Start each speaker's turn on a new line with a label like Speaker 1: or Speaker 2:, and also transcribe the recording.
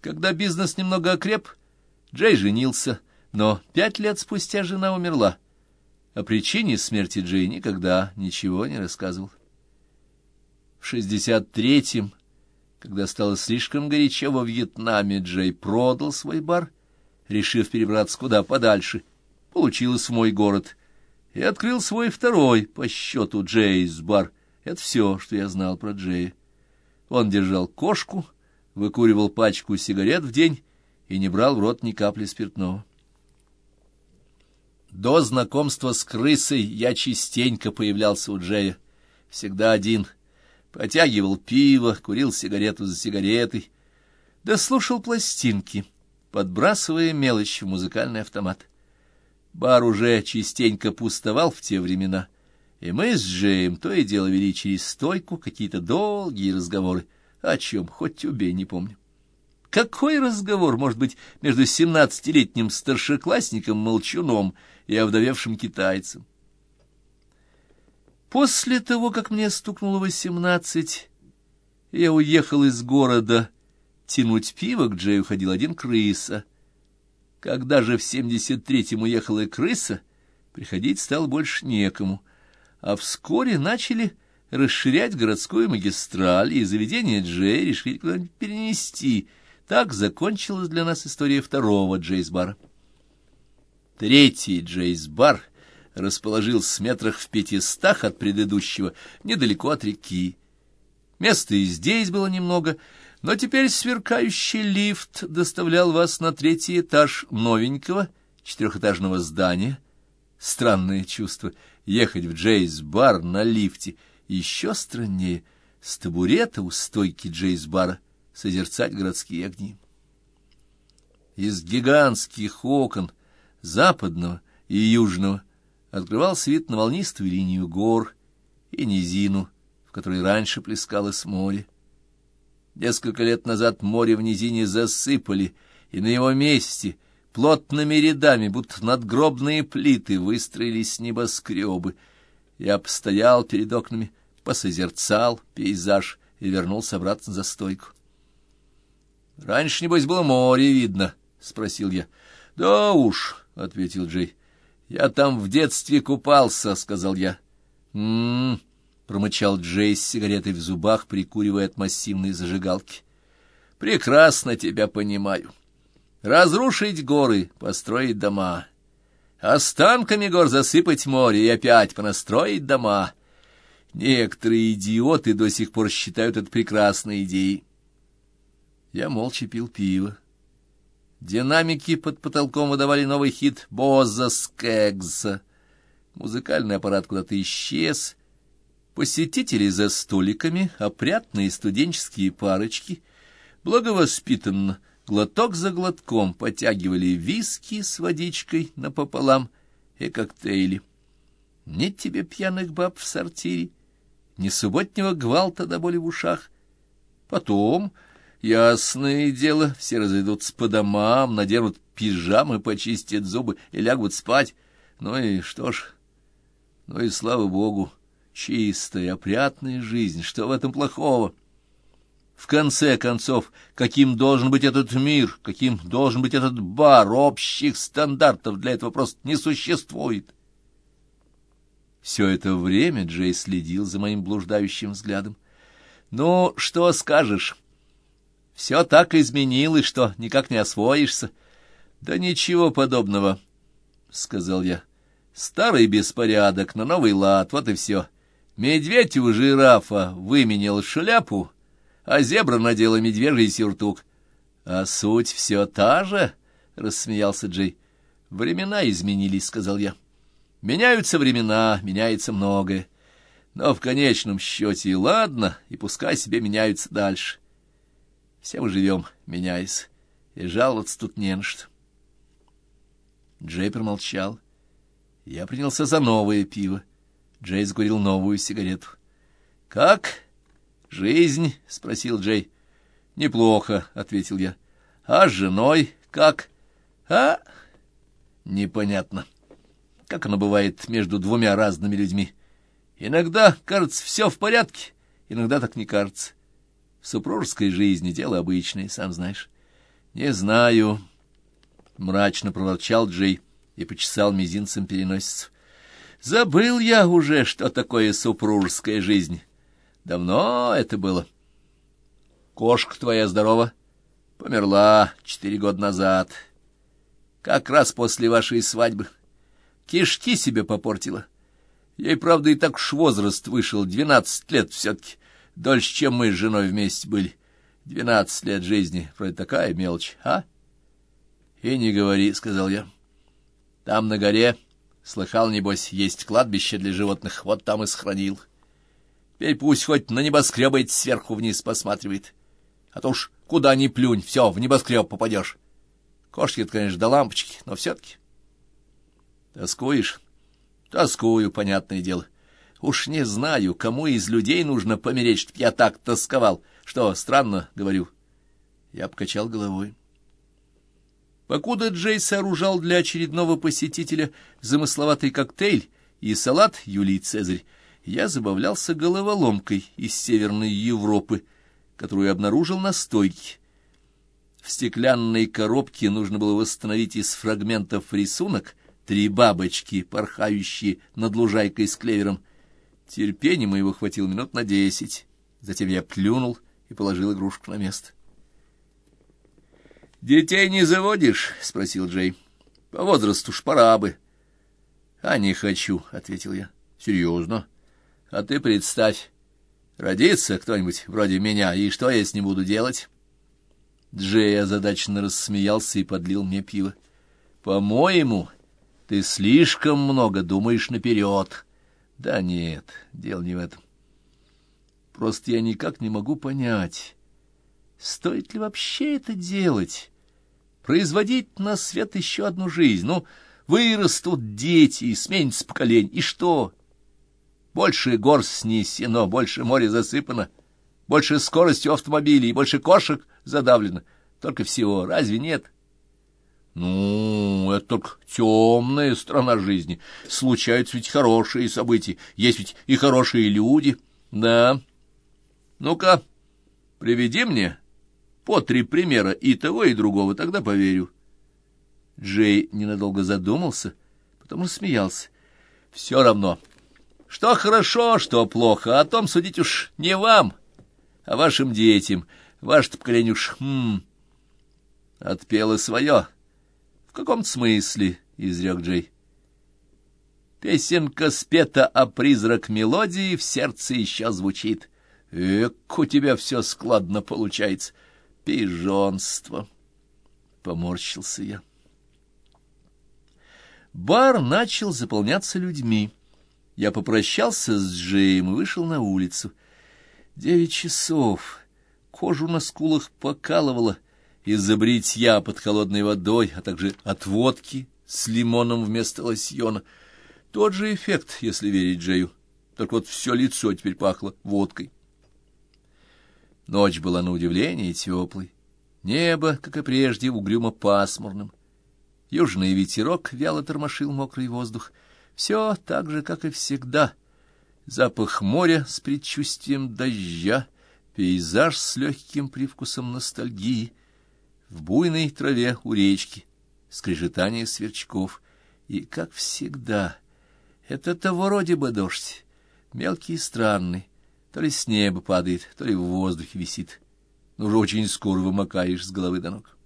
Speaker 1: Когда бизнес немного окреп, Джей женился, но пять лет спустя жена умерла. О причине смерти Джей никогда ничего не рассказывал. В шестьдесят третьем, когда стало слишком горячо во Вьетнаме, Джей продал свой бар, решив перебраться куда подальше, получилось в мой город, и открыл свой второй по счету Джейс бар. Это все, что я знал про Джея. Он держал кошку, выкуривал пачку сигарет в день и не брал в рот ни капли спиртного. До знакомства с крысой я частенько появлялся у Джея, всегда один. Потягивал пиво, курил сигарету за сигаретой, да слушал пластинки, подбрасывая мелочь в музыкальный автомат. Бар уже частенько пустовал в те времена, и мы с Джеем то и дело вели через стойку какие-то долгие разговоры, о чем хоть убей, не помню. Какой разговор может быть между семнадцатилетним старшеклассником-молчуном и овдовевшим китайцем? После того, как мне стукнуло восемнадцать, я уехал из города. Тянуть пиво к Джею ходил один крыса. Когда же в семьдесят третьем уехала крыса, приходить стало больше некому, а вскоре начали расширять городскую магистраль, и заведение Джей решили куда-нибудь перенести. Так закончилась для нас история второго Джейс-бара. Третий Джейс-бар расположился в метрах в пятистах от предыдущего, недалеко от реки. Места и здесь было немного, но теперь сверкающий лифт доставлял вас на третий этаж новенького четырехэтажного здания. Странное чувство — ехать в Джейс-бар на лифте — еще страннее с табурета у стойки Джейс-бара созерцать городские огни. Из гигантских окон западного и южного открывался вид на волнистую линию гор и низину, в которой раньше плескалось море. Несколько лет назад море в низине засыпали, и на его месте плотными рядами, будто надгробные плиты, выстроились небоскребы. Я постоял перед окнами, посозерцал пейзаж и вернулся обратно за стойку. — Раньше, небось, было море видно? — спросил я. — Да уж, — ответил Джей. — Я там в детстве купался, — сказал я. «М-м-м», промычал Джей с сигаретой в зубах, прикуривая от массивной зажигалки. — Прекрасно тебя понимаю. Разрушить горы, построить дома. Останками гор засыпать море и опять понастроить дома. Некоторые идиоты до сих пор считают это прекрасной идеей. Я молча пил пиво. Динамики под потолком выдавали новый хит «Боза Скэгса». Музыкальный аппарат куда-то исчез. Посетители за столиками, опрятные студенческие парочки, благовоспитанно, глоток за глотком потягивали виски с водичкой напополам и коктейли. Нет тебе пьяных баб в сортире, ни субботнего гвалта до боли в ушах. Потом, ясное дело, все разойдутся по домам, наденут пижамы, почистят зубы и лягут спать. Ну и что ж, ну и слава богу, чистая, опрятная жизнь, что в этом плохого? В конце концов, каким должен быть этот мир, каким должен быть этот бар, общих стандартов для этого просто не существует. Все это время Джей следил за моим блуждающим взглядом. «Ну, что скажешь? Все так изменилось, что никак не освоишься». «Да ничего подобного», — сказал я. «Старый беспорядок на новый лад, вот и все. Медведь у жирафа выменял шляпу, а зебра надела медвежий сюртук». «А суть все та же?» — рассмеялся Джей. «Времена изменились», — сказал я. Меняются времена, меняется многое. Но в конечном счете и ладно, и пускай себе меняются дальше. Все мы живем, меняясь, и жаловаться тут не на что. Джей промолчал. Я принялся за новое пиво. Джей закурил новую сигарету. — Как? Жизнь? — спросил Джей. — Неплохо, — ответил я. — А с женой как? — А? — Непонятно. — как оно бывает между двумя разными людьми. Иногда, кажется, все в порядке, иногда так не кажется. В супружеской жизни дело обычное, сам знаешь. Не знаю, — мрачно проворчал Джей и почесал мизинцем переносицу. Забыл я уже, что такое супружеская жизнь. Давно это было. Кошка твоя здорова? Померла четыре года назад. Как раз после вашей свадьбы. Кишки себе попортила. Ей, правда, и так уж возраст вышел, двенадцать лет все-таки. Дольше, чем мы с женой вместе были. Двенадцать лет жизни, вроде такая мелочь, а? И не говори, — сказал я. Там на горе, слыхал, небось, есть кладбище для животных, вот там и сохранил. Теперь пусть хоть на небоскребы сверху вниз посматривает. А то уж куда ни плюнь, все, в небоскреб попадешь. кошки конечно, до лампочки, но все-таки. Тоскуешь? Тоскую, понятное дело. Уж не знаю, кому из людей нужно помереть, чтоб я так тосковал. Что, странно, говорю. Я покачал головой. Покуда Джей сооружал для очередного посетителя замысловатый коктейль и салат Юлий Цезарь, я забавлялся головоломкой из Северной Европы, которую обнаружил на стойке. В стеклянной коробке нужно было восстановить из фрагментов рисунок три бабочки, порхающие над лужайкой с клевером. Терпения моего хватило минут на десять. Затем я плюнул и положил игрушку на место. «Детей не заводишь?» — спросил Джей. «По возрасту ж пора бы». «А не хочу», — ответил я. «Серьезно? А ты представь, родится кто-нибудь вроде меня, и что я с ним буду делать?» Джей озадаченно рассмеялся и подлил мне пиво. «По-моему, ты слишком много думаешь наперед». «Да нет, дело не в этом. Просто я никак не могу понять, стоит ли вообще это делать, производить на свет еще одну жизнь. Ну, вырастут дети, и сменится поколение, и что? Больше гор снесено, больше море засыпано, больше скоростью автомобилей, больше кошек задавлено. Только всего, разве нет? Ну, это только темная страна жизни. Случаются ведь хорошие события, есть ведь и хорошие люди. Да. Ну-ка, приведи мне по три примера и того, и другого, тогда поверю. Джей ненадолго задумался, потом рассмеялся. Все равно, что хорошо, что плохо, о том судить уж не вам, а вашим детям. Ваше-то поколение уж, хм, отпело свое. В каком-то смысле, — изрек Джей. Песенка спета, а призрак мелодии в сердце еще звучит. Эк, у тебя все складно получается. Пижонство. Поморщился я. Бар начал заполняться людьми. Я попрощался с Джеем и вышел на улицу. Девять часов. Кожу на скулах покалывало из-за бритья под холодной водой, а также от водки с лимоном вместо лосьона. Тот же эффект, если верить Джею. Только вот все лицо теперь пахло водкой. Ночь была на удивление теплой. Небо, как и прежде, угрюмо пасмурным. Южный ветерок вяло тормошил мокрый воздух. Все так же, как и всегда. Запах моря с предчувствием дождя, пейзаж с легким привкусом ностальгии, в буйной траве у речки, скрежетание сверчков. И, как всегда, это того вроде бы дождь, мелкий и странный, то ли с неба падает, то ли в воздухе висит. Ну, уже очень скоро вымокаешь с головы до ног.